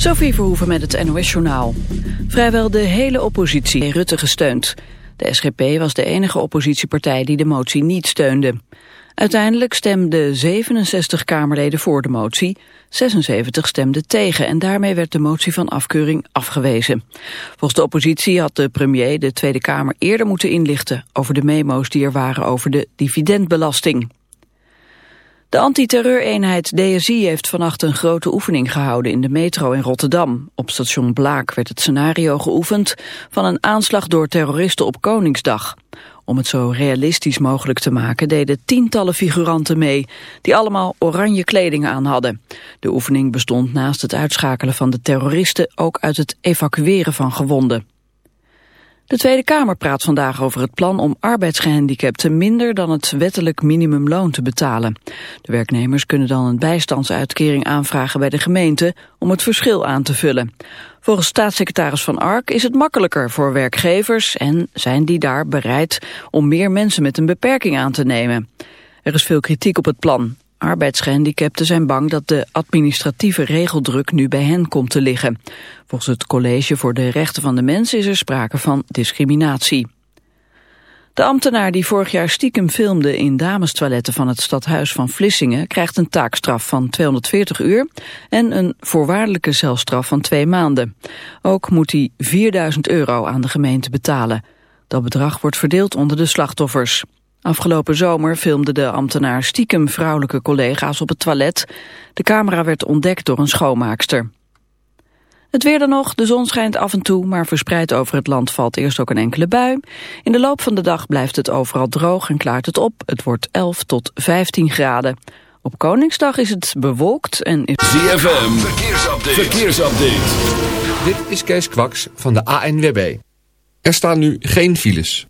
Sophie Verhoeven met het NOS-journaal. Vrijwel de hele oppositie heeft Rutte gesteund. De SGP was de enige oppositiepartij die de motie niet steunde. Uiteindelijk stemden 67 Kamerleden voor de motie, 76 stemden tegen en daarmee werd de motie van afkeuring afgewezen. Volgens de oppositie had de premier de Tweede Kamer eerder moeten inlichten over de memo's die er waren over de dividendbelasting. De antiterreureenheid DSI heeft vannacht een grote oefening gehouden in de metro in Rotterdam. Op station Blaak werd het scenario geoefend van een aanslag door terroristen op Koningsdag. Om het zo realistisch mogelijk te maken deden tientallen figuranten mee, die allemaal oranje kleding aan hadden. De oefening bestond naast het uitschakelen van de terroristen ook uit het evacueren van gewonden. De Tweede Kamer praat vandaag over het plan om arbeidsgehandicapten minder dan het wettelijk minimumloon te betalen. De werknemers kunnen dan een bijstandsuitkering aanvragen bij de gemeente om het verschil aan te vullen. Volgens staatssecretaris Van Ark is het makkelijker voor werkgevers en zijn die daar bereid om meer mensen met een beperking aan te nemen. Er is veel kritiek op het plan. Arbeidsgehandicapten zijn bang dat de administratieve regeldruk nu bij hen komt te liggen. Volgens het College voor de Rechten van de Mens is er sprake van discriminatie. De ambtenaar die vorig jaar stiekem filmde in damestoiletten van het stadhuis van Vlissingen krijgt een taakstraf van 240 uur en een voorwaardelijke celstraf van twee maanden. Ook moet hij 4000 euro aan de gemeente betalen. Dat bedrag wordt verdeeld onder de slachtoffers. Afgelopen zomer filmde de ambtenaar stiekem vrouwelijke collega's op het toilet. De camera werd ontdekt door een schoonmaakster. Het weer dan nog, de zon schijnt af en toe, maar verspreid over het land valt eerst ook een enkele bui. In de loop van de dag blijft het overal droog en klaart het op. Het wordt 11 tot 15 graden. Op Koningsdag is het bewolkt en... Is... ZFM, verkeersupdate. verkeersupdate. Dit is Kees Kwaks van de ANWB. Er staan nu geen files.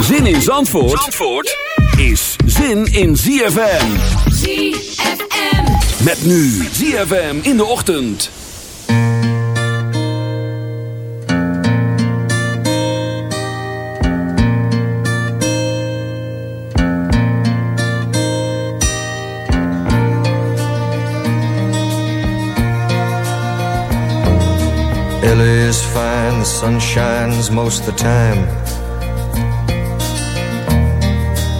Zin in Zandvoort, Zandvoort is zin in ZFM. ZFM. Met nu ZFM in de ochtend. LA is fine, the sun shines most of the time.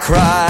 am,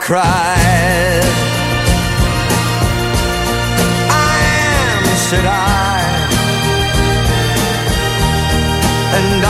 Cried. I am, said I. And I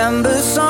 September song,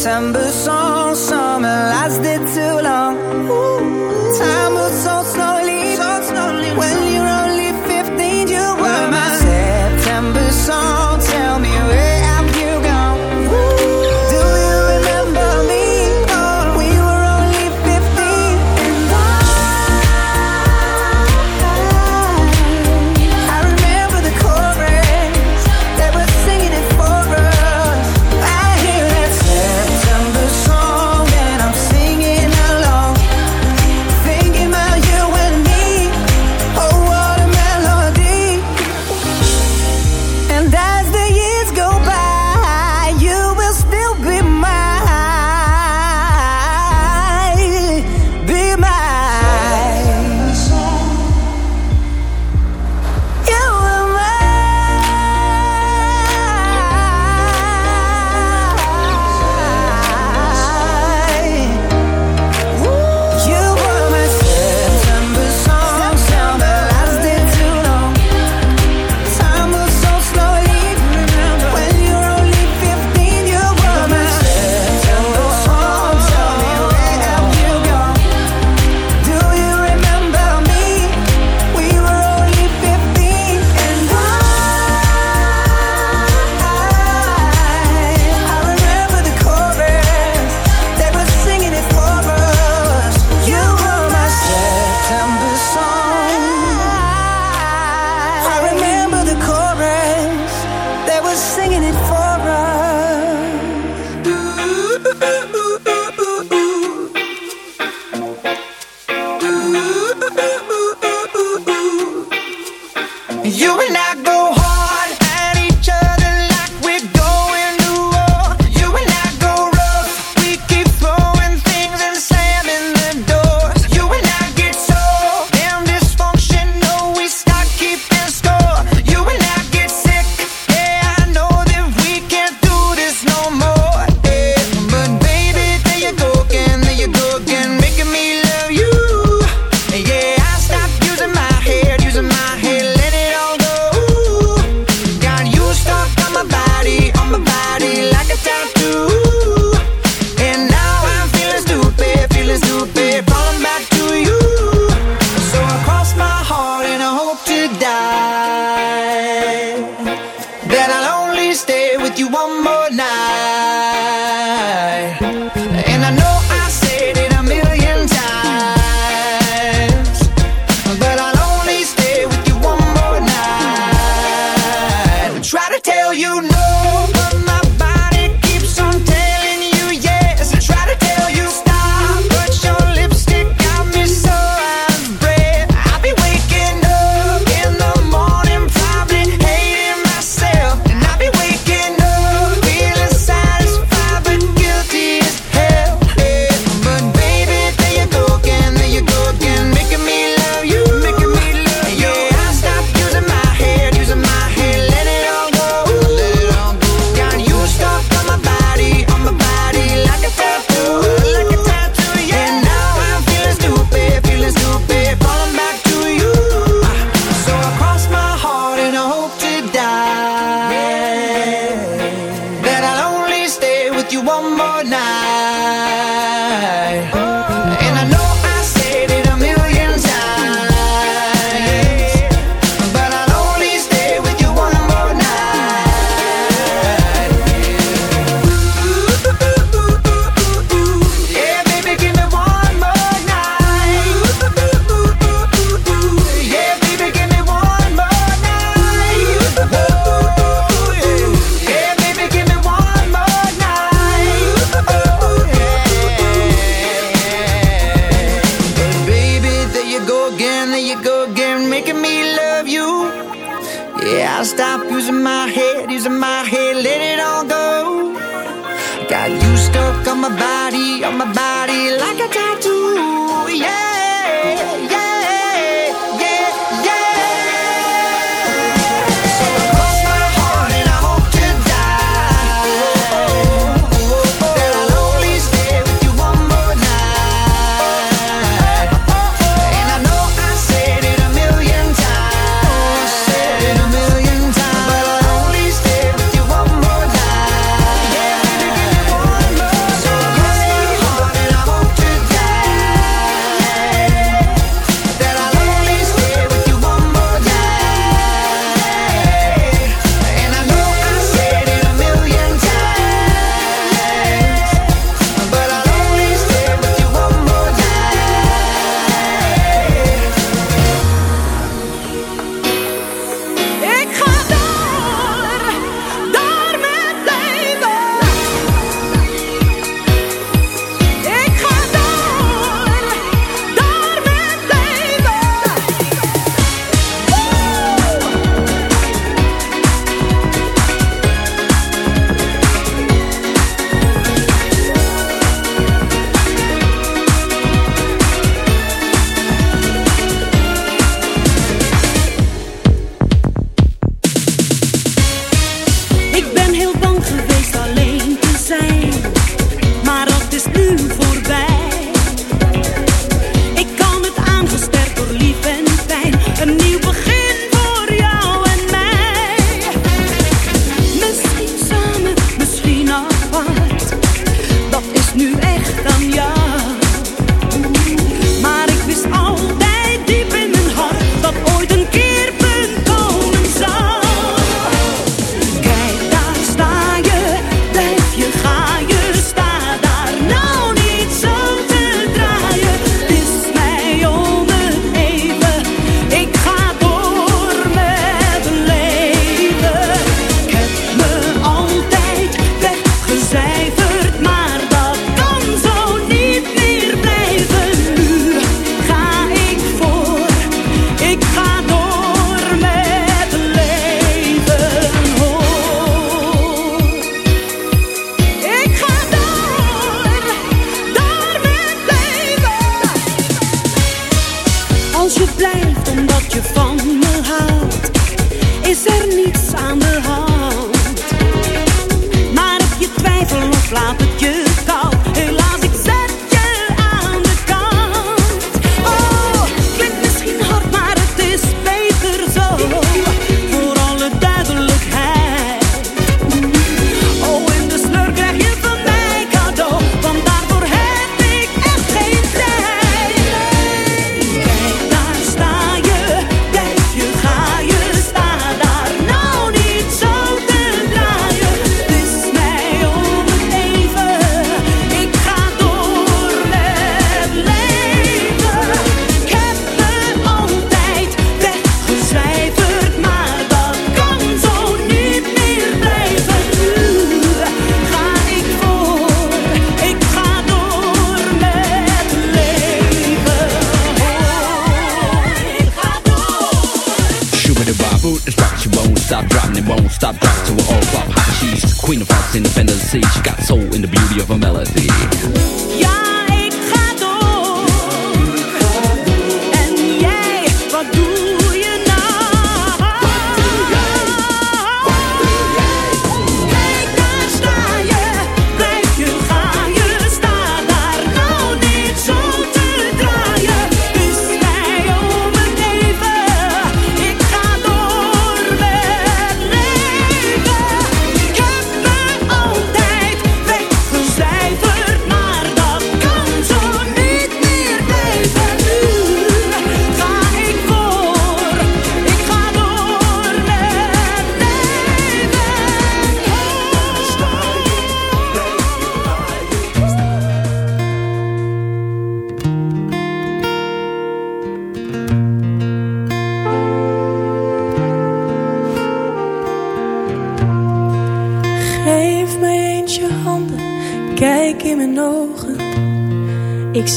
September song,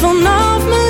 Vanaf mijn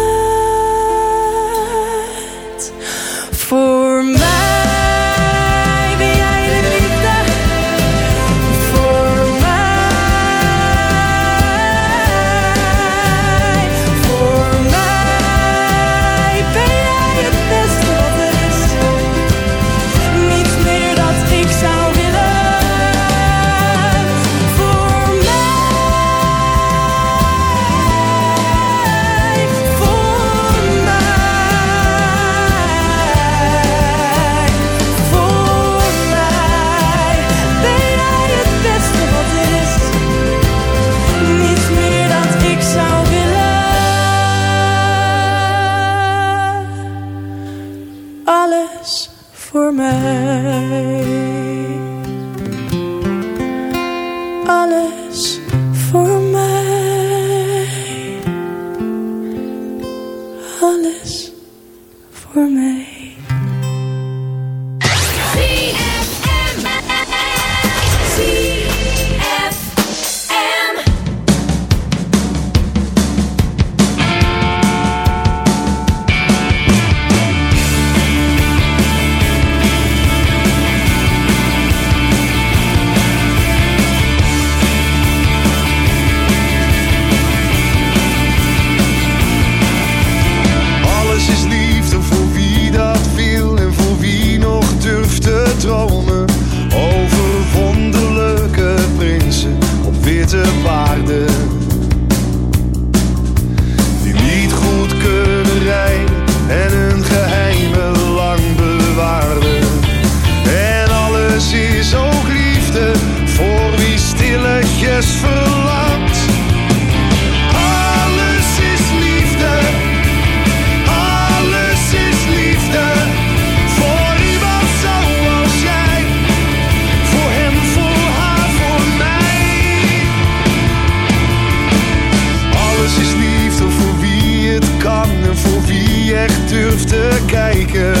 durf te kijken.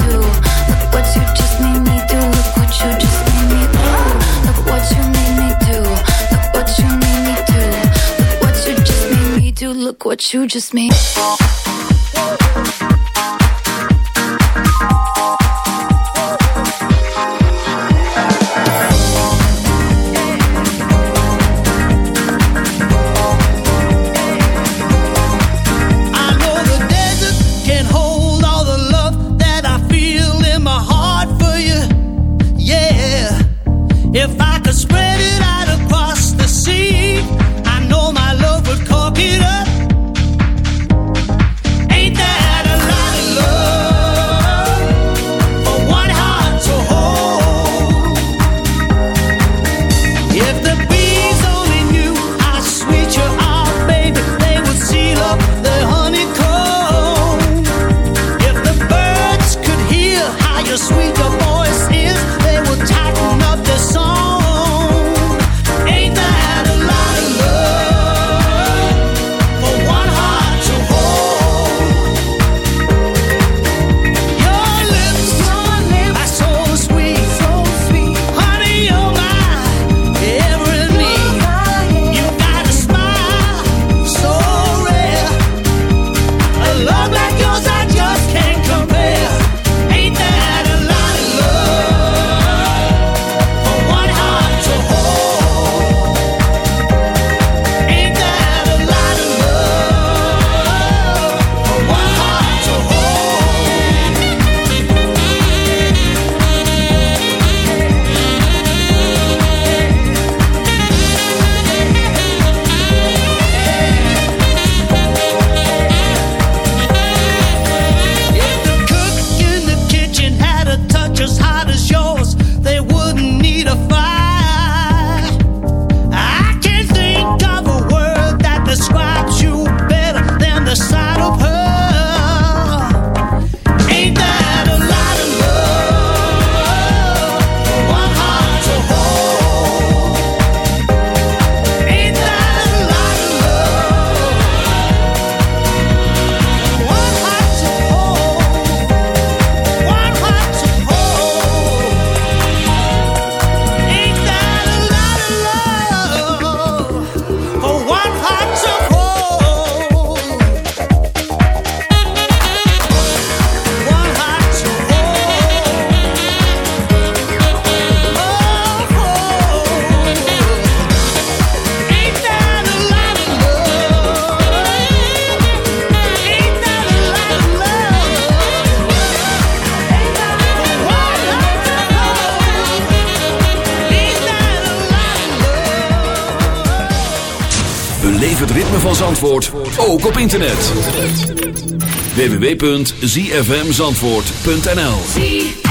you just me? www.zfmzandvoort.nl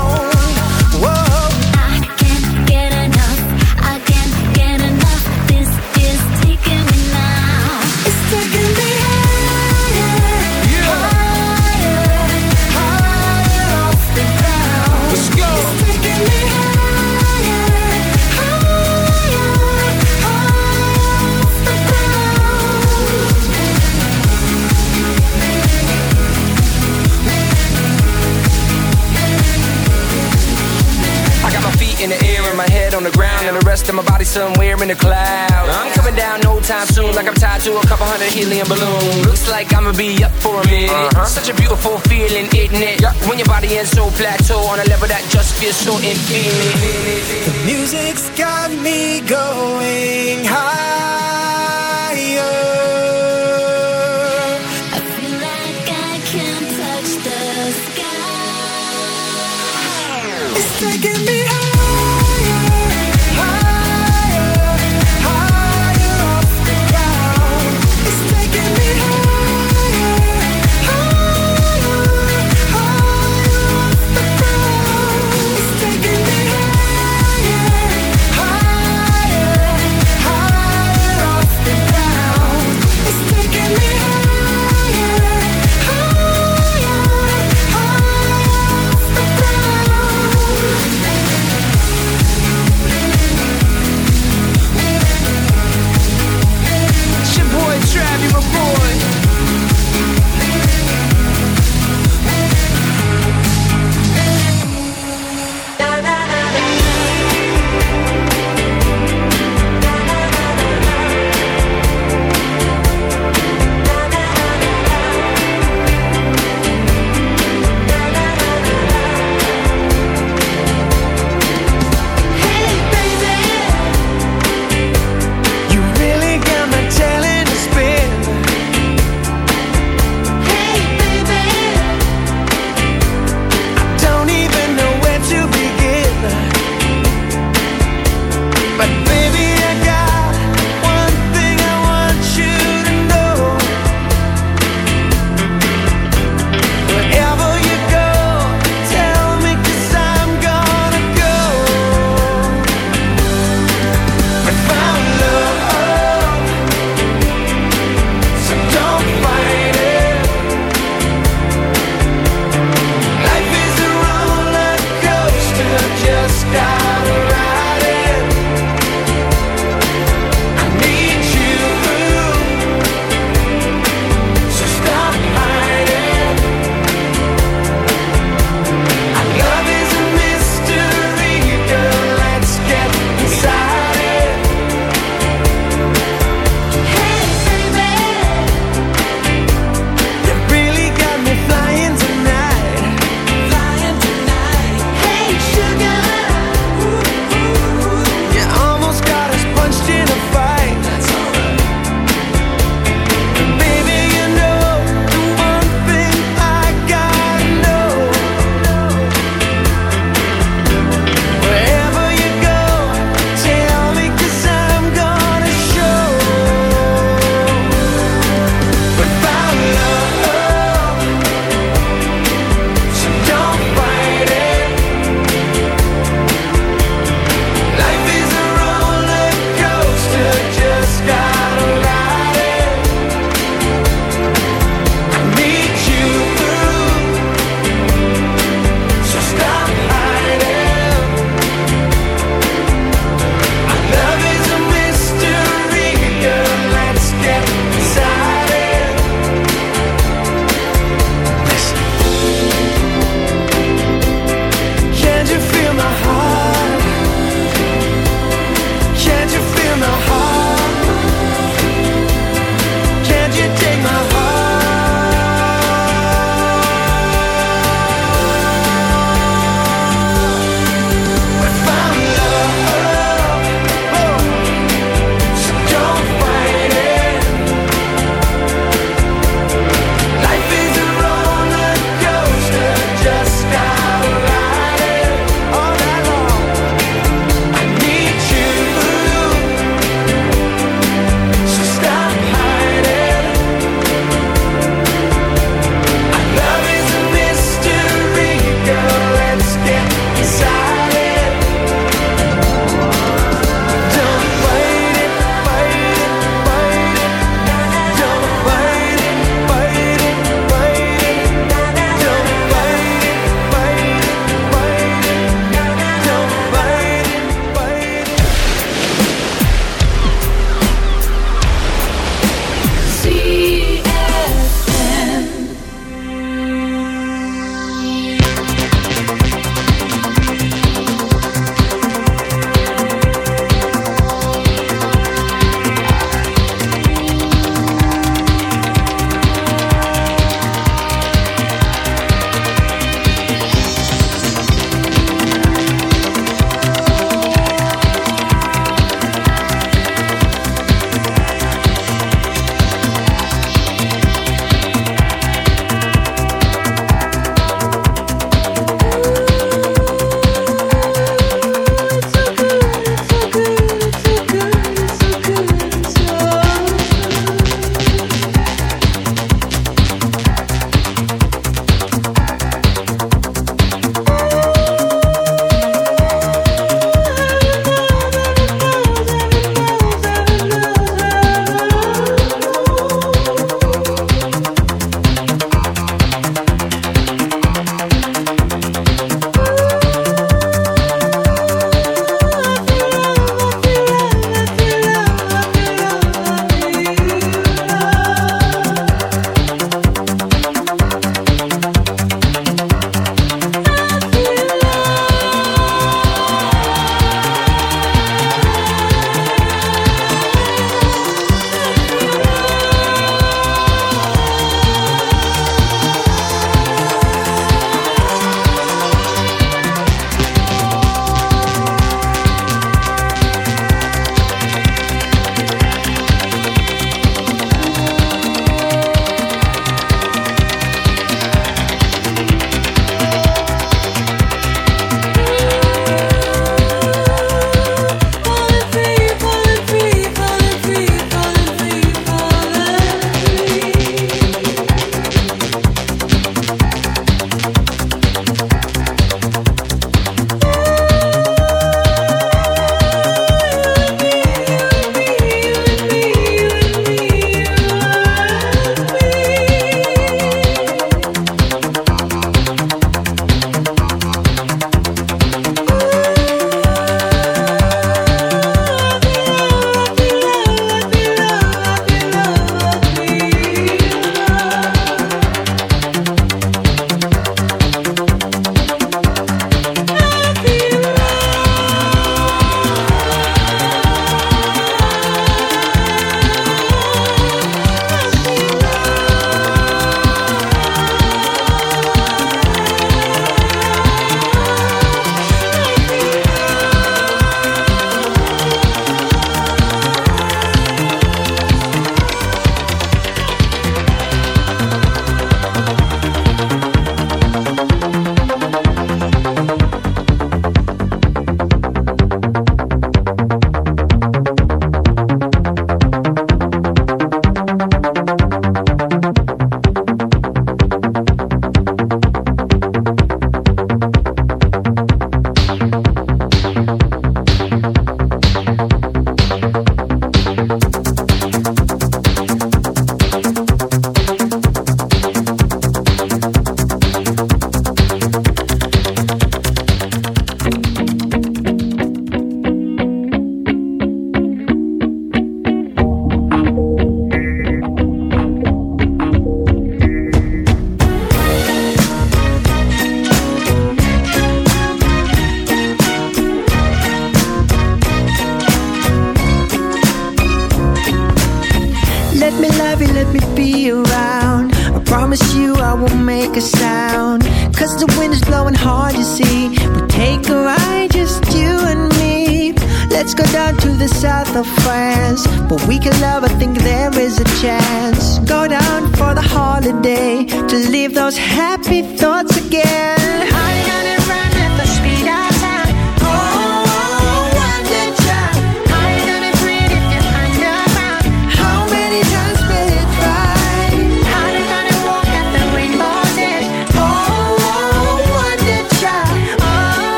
Rest of my body somewhere in the cloud. I'm coming down no time soon, like I'm tied to a couple hundred helium balloons. Looks like I'ma be up for a minute. Uh-huh. Such a beautiful feeling, isn't it? When your body is so plateau on a level that just feels so infinite. The music's got me going higher.